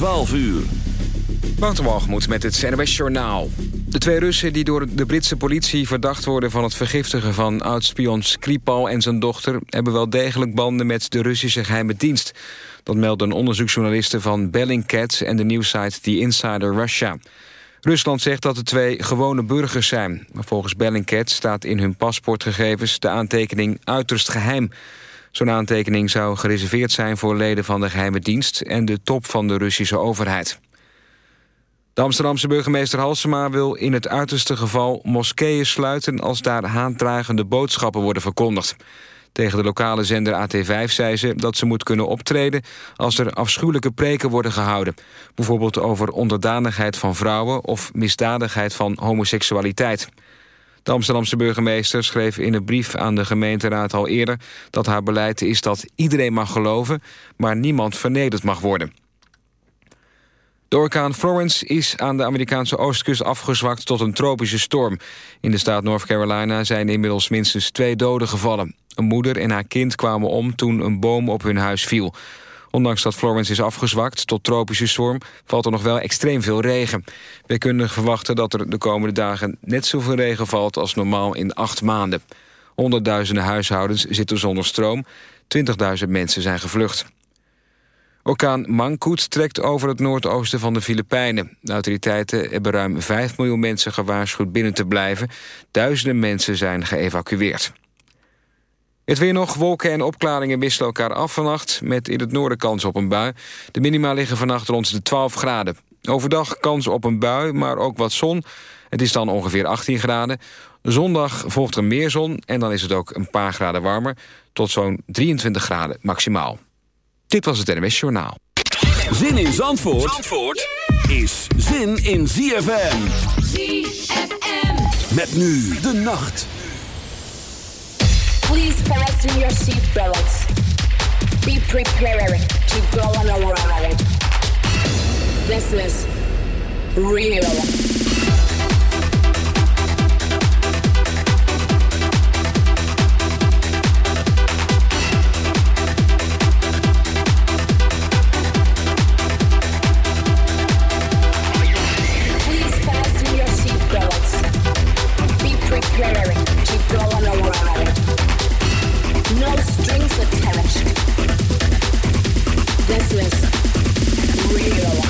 12 uur. Wouter met het NWS Journaal. De twee Russen die door de Britse politie verdacht worden... van het vergiftigen van oud-spion Skripal en zijn dochter... hebben wel degelijk banden met de Russische geheime dienst. Dat melden onderzoeksjournalisten van Bellingcat... en de nieuwsite The Insider Russia. Rusland zegt dat de twee gewone burgers zijn. Maar volgens Bellingcat staat in hun paspoortgegevens... de aantekening uiterst geheim... Zo'n aantekening zou gereserveerd zijn voor leden van de geheime dienst... en de top van de Russische overheid. De Amsterdamse burgemeester Halsema wil in het uiterste geval moskeeën sluiten als daar haatdragende boodschappen worden verkondigd. Tegen de lokale zender AT5 zei ze dat ze moet kunnen optreden als er afschuwelijke preken worden gehouden. Bijvoorbeeld over onderdanigheid van vrouwen of misdadigheid van homoseksualiteit. De Amsterdamse burgemeester schreef in een brief aan de gemeenteraad al eerder... dat haar beleid is dat iedereen mag geloven, maar niemand vernederd mag worden. De orkaan Florence is aan de Amerikaanse oostkust afgezwakt tot een tropische storm. In de staat North Carolina zijn inmiddels minstens twee doden gevallen. Een moeder en haar kind kwamen om toen een boom op hun huis viel. Ondanks dat Florence is afgezwakt tot tropische storm... valt er nog wel extreem veel regen. We kunnen verwachten dat er de komende dagen net zoveel regen valt... als normaal in acht maanden. Honderdduizenden huishoudens zitten zonder stroom. 20.000 mensen zijn gevlucht. Orkaan Mangkut trekt over het noordoosten van de Filipijnen. De autoriteiten hebben ruim 5 miljoen mensen gewaarschuwd binnen te blijven. Duizenden mensen zijn geëvacueerd. Het weer nog, wolken en opklaringen wisselen elkaar af vannacht... met in het noorden kans op een bui. De minima liggen vannacht rond de 12 graden. Overdag kans op een bui, maar ook wat zon. Het is dan ongeveer 18 graden. Zondag volgt er meer zon en dan is het ook een paar graden warmer... tot zo'n 23 graden maximaal. Dit was het NMS Journaal. Zin in Zandvoort, Zandvoort is zin in ZFM. ZFM. Met nu de nacht. Please fasten your seatbelts. Be prepared to go on a ride. This is real. This is real.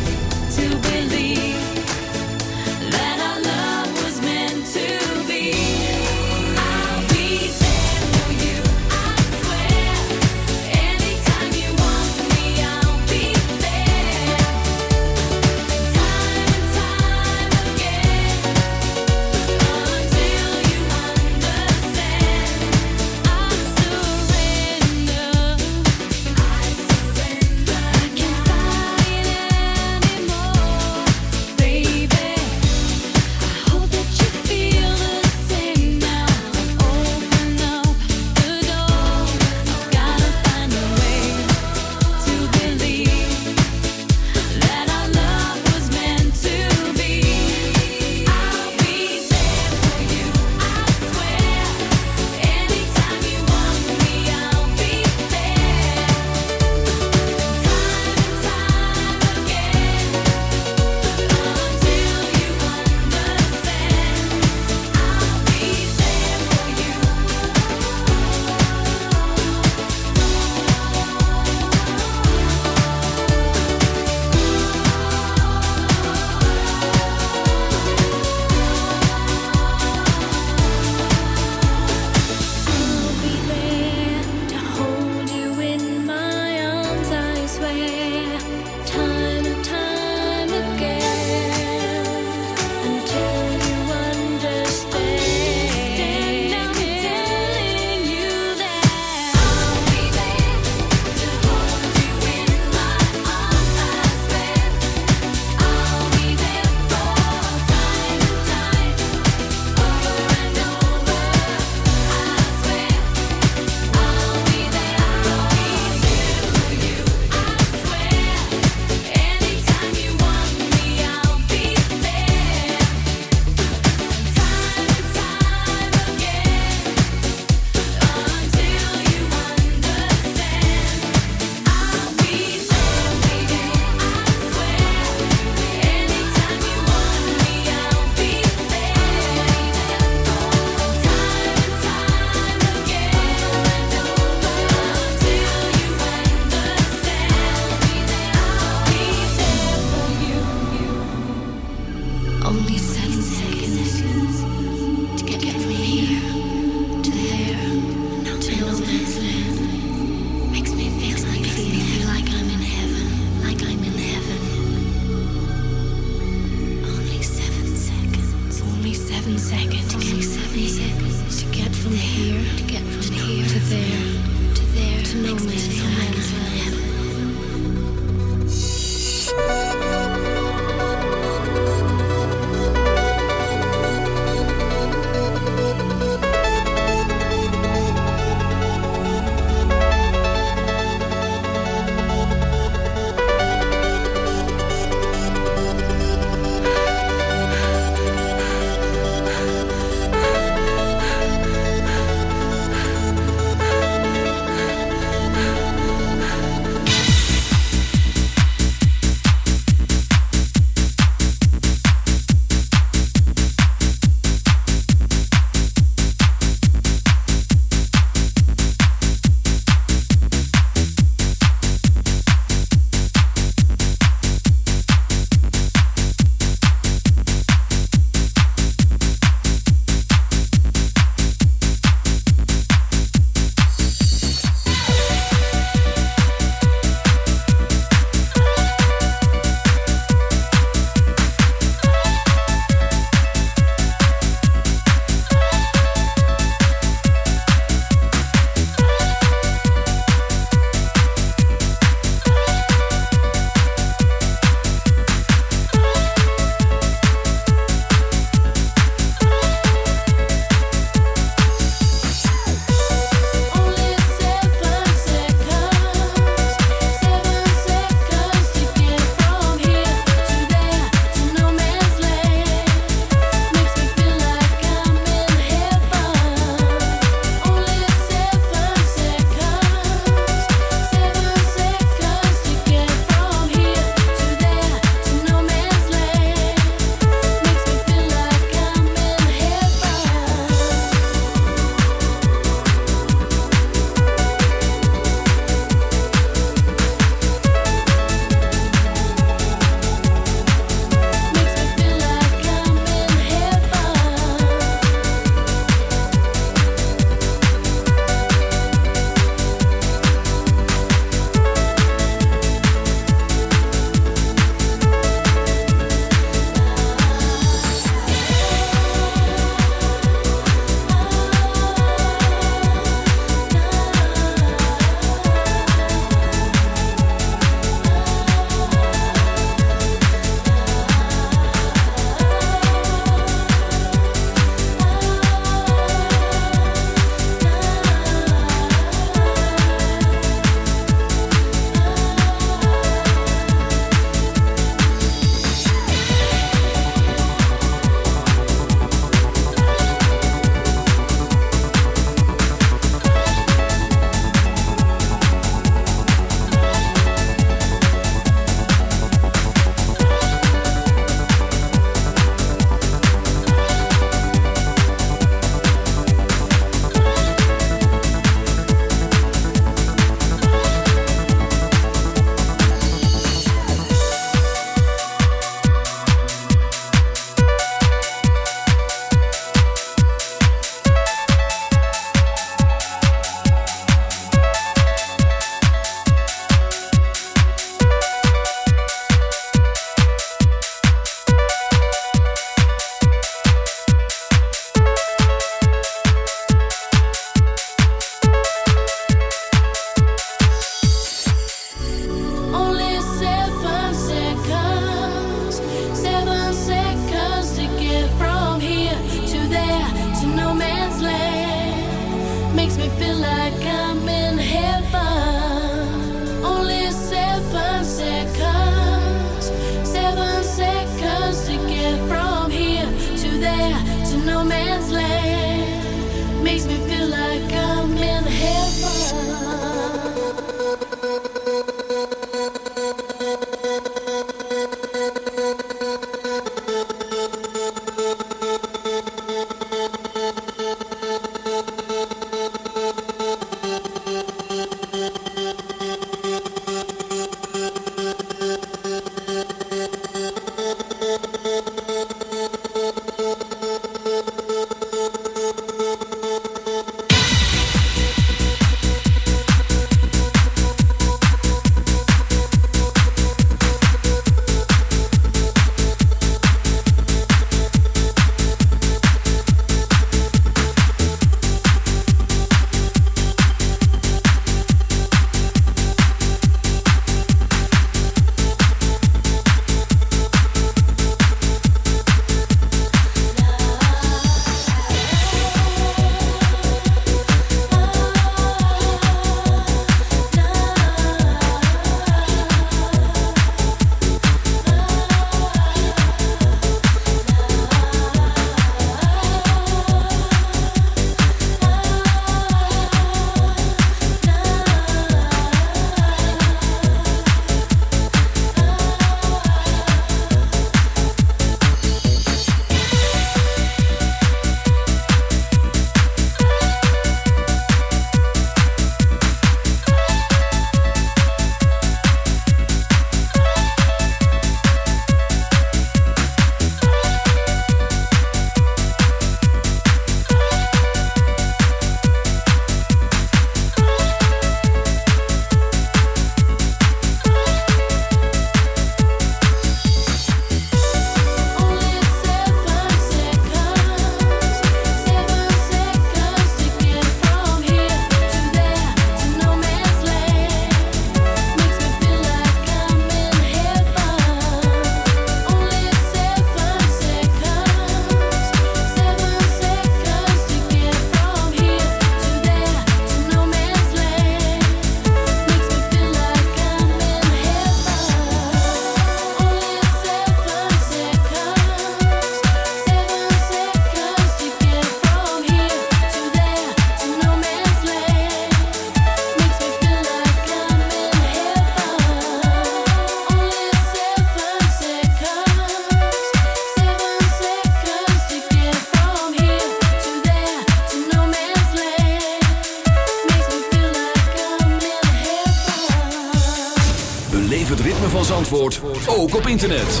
Zandvoort ook op internet.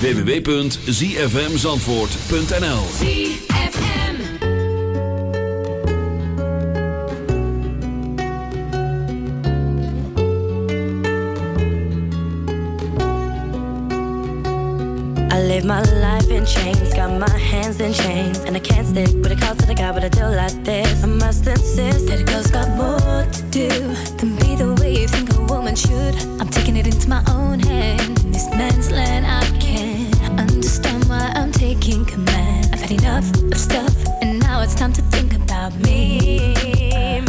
www.zfmzandvoort.nl I live my life in chains, got my hands in chains, and I can't stick with a call to the guy, but I do like this. I must insist that a girl's got more to do than be the way you think a woman should. I'm taking it into my own hand. In this man's land, I can't understand why I'm taking command. I've had enough of stuff, and now it's time to think about me.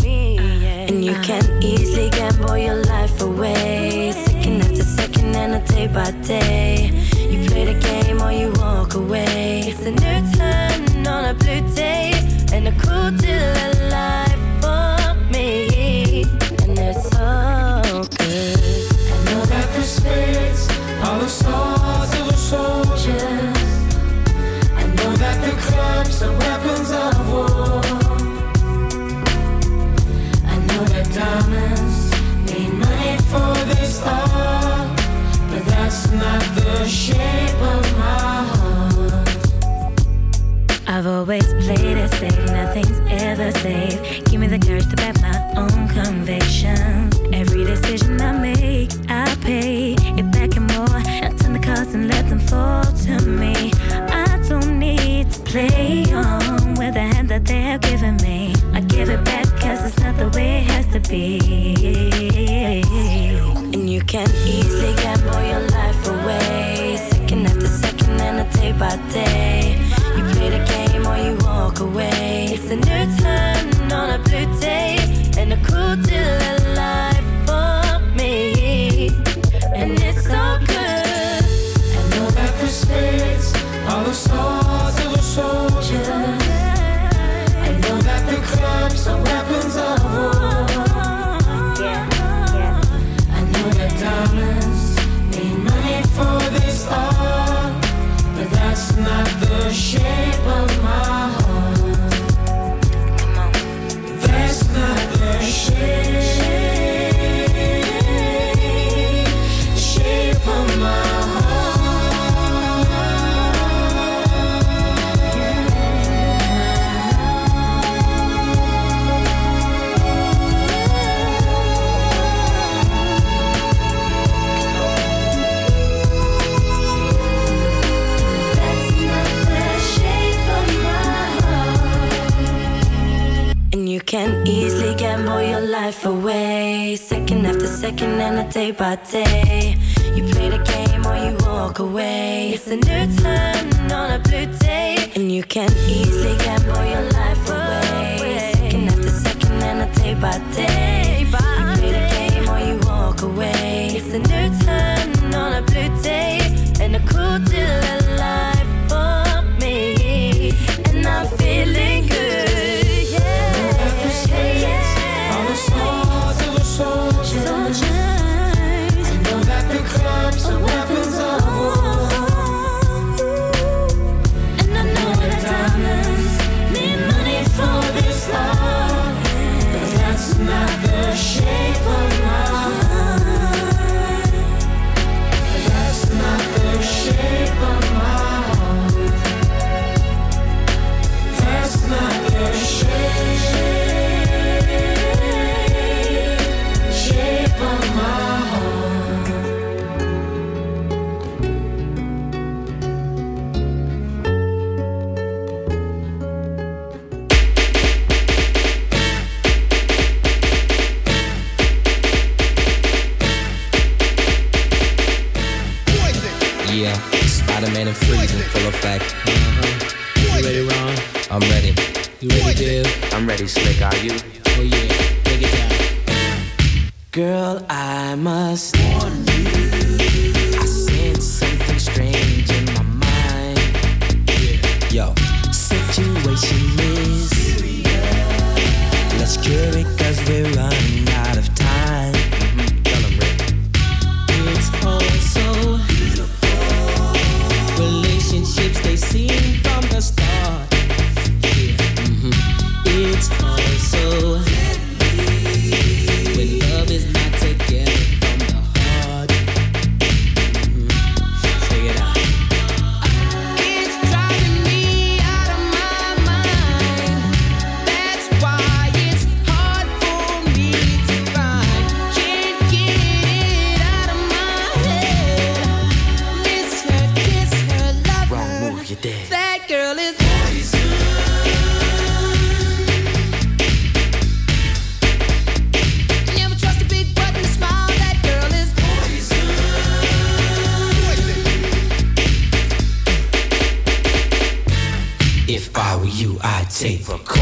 me yeah. And you can easily gamble your life away, second after second and a day by day. You play the game or you walk away. It's a new turn on a blue day Give me the courage to back my own convictions. Every decision I make, I pay it back and more. I turn the cards and let them fall to me. I don't need to play on with the hand that they have given me. I give it back cause it's not the way it has to be. And you can easily by. You play the game or you walk away. It's a new turn on a blue day, and you can easily get all your life away. Second after second, and a day by day. tape recorder.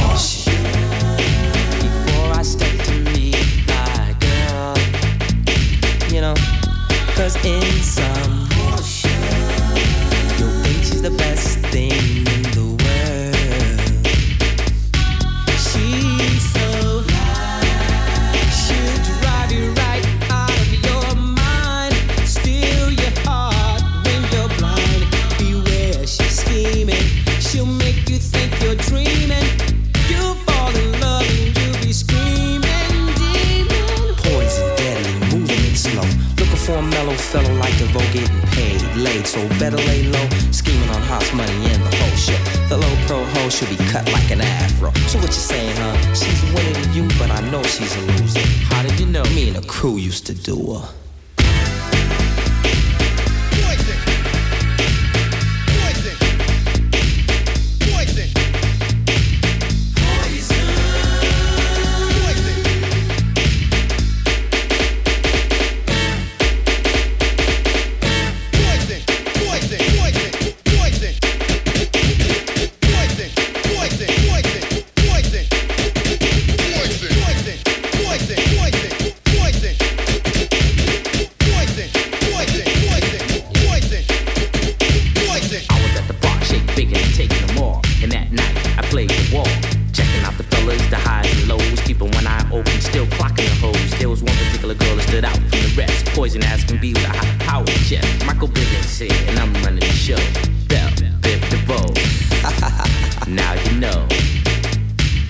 Now you know.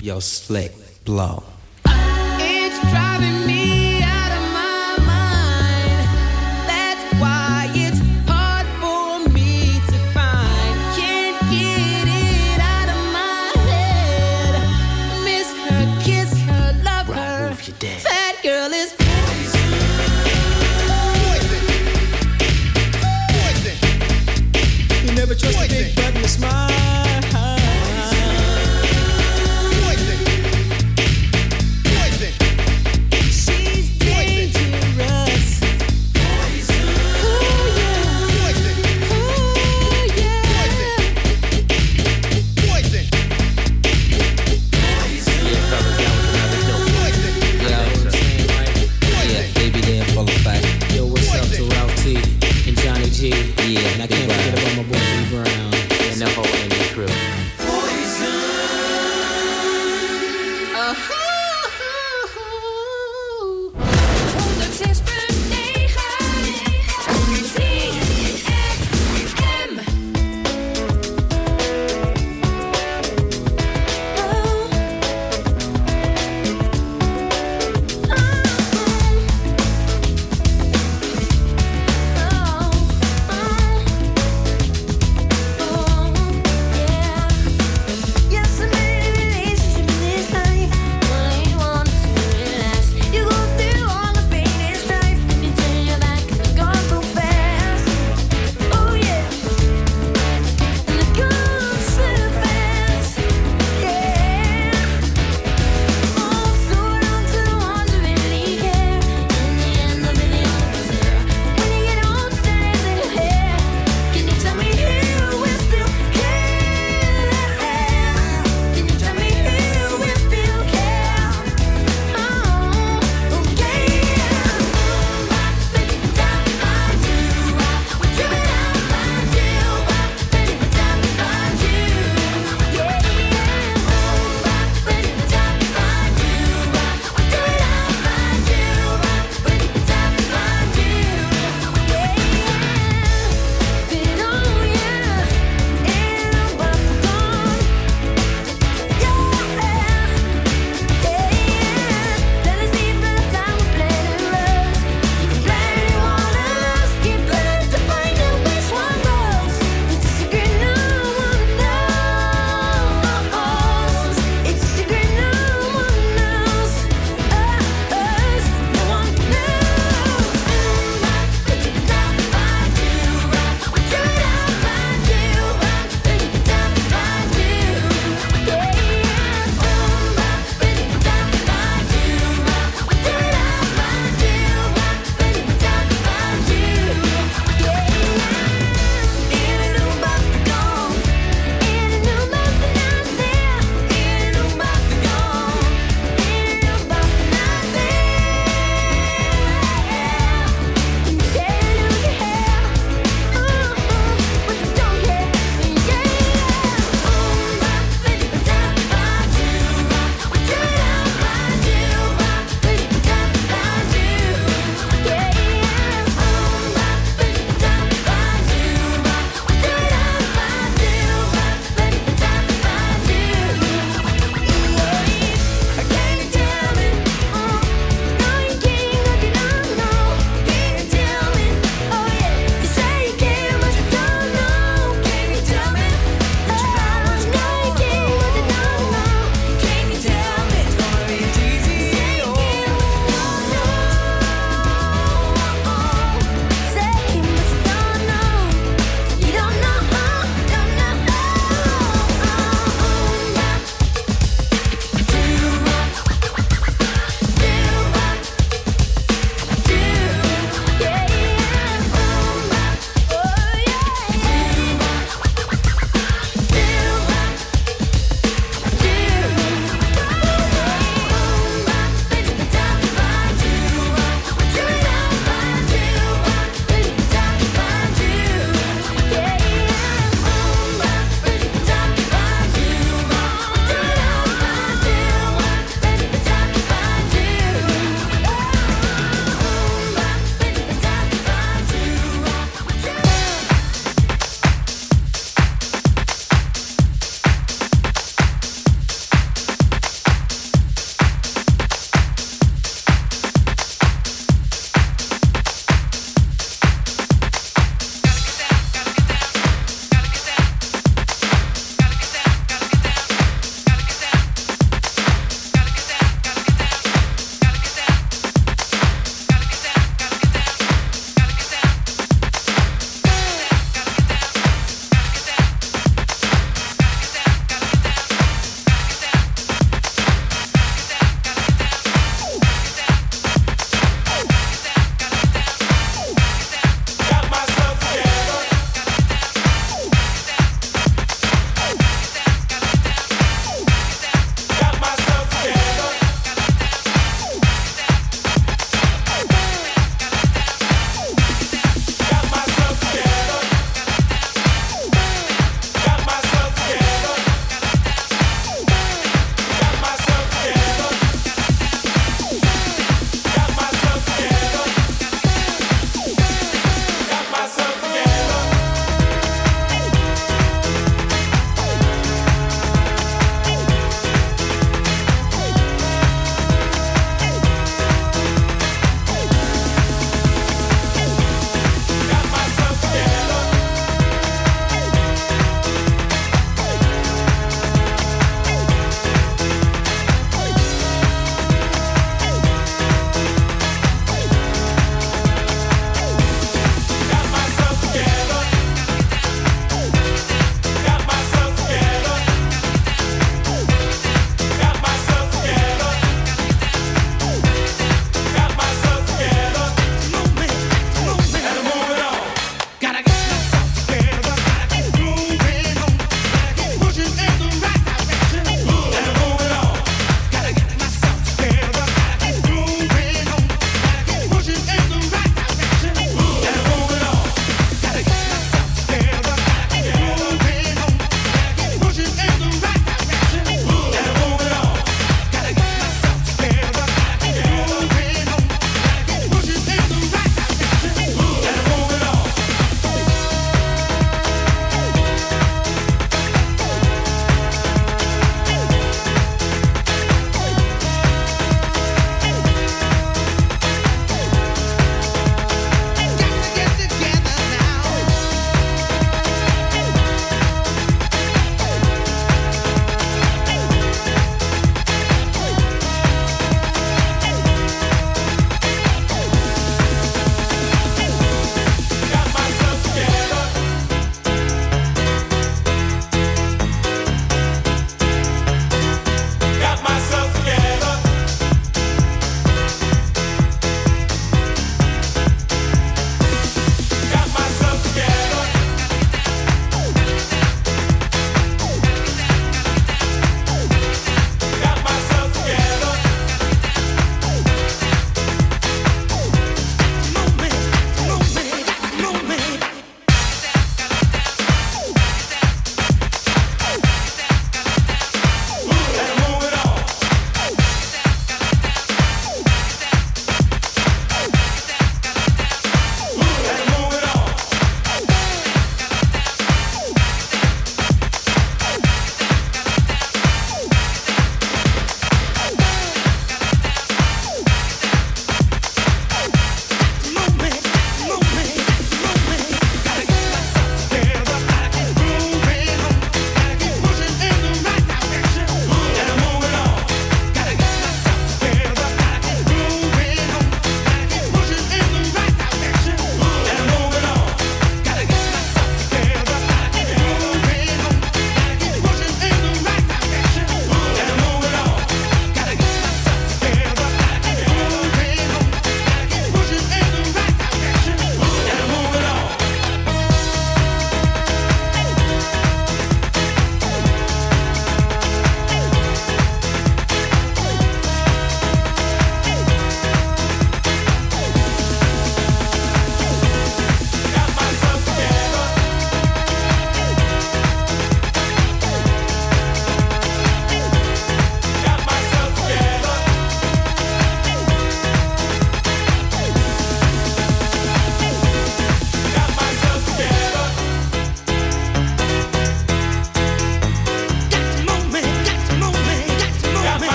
Yo, slick blow. It's driving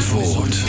Zandvoort.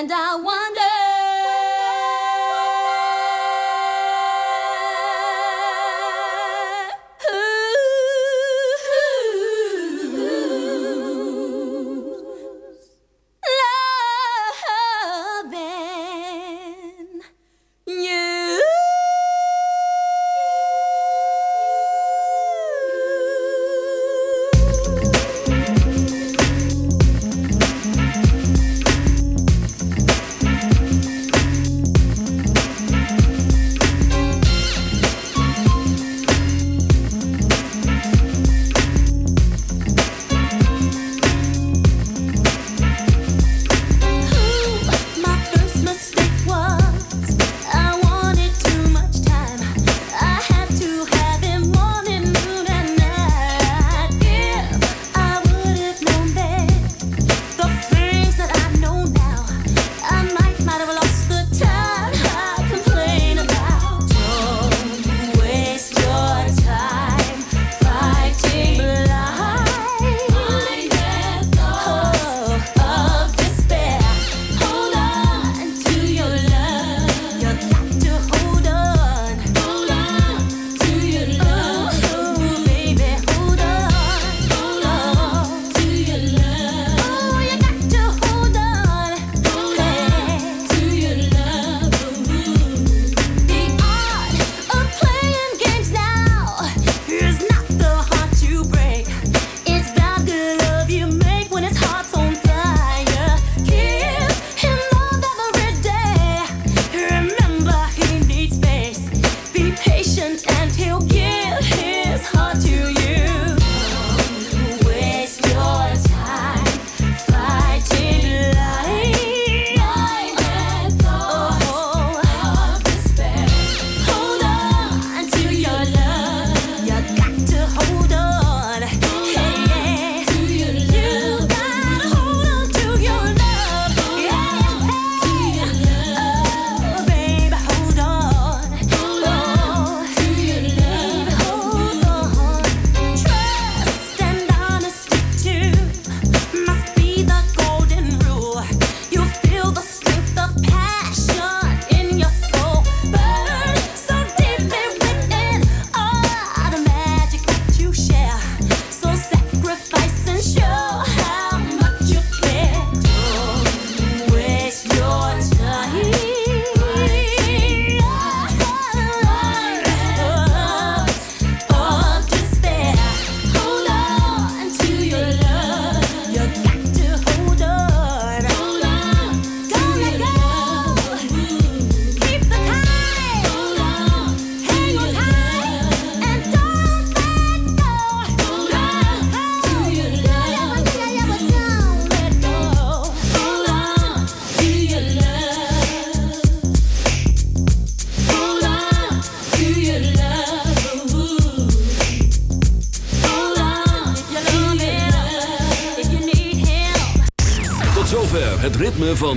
And I wonder.